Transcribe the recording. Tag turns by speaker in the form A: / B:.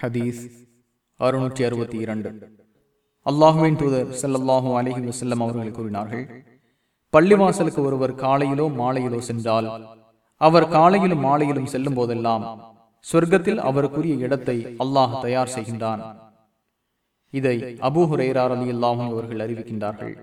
A: ஹதீஸ் அறுநூற்றி அறுபத்தி இரண்டு. அல்லாஹுவின் தூதர் செல்லல்லாஹூ அலஹி வசல்லம் அவர்கள் கூறினார்கள் பள்ளிவாசலுக்கு ஒருவர் காலையிலோ மாலையிலோ சென்றால் அவர் காலையிலும் மாலையிலும் செல்லும் போதெல்லாம் சொர்க்கத்தில் அவருக்குரிய இடத்தை அல்லாஹ் தயார் செய்கின்றான். இதை அபூஹுரேரார் அலி அல்லாஹும் அவர்கள் அறிவிக்கின்றார்கள்.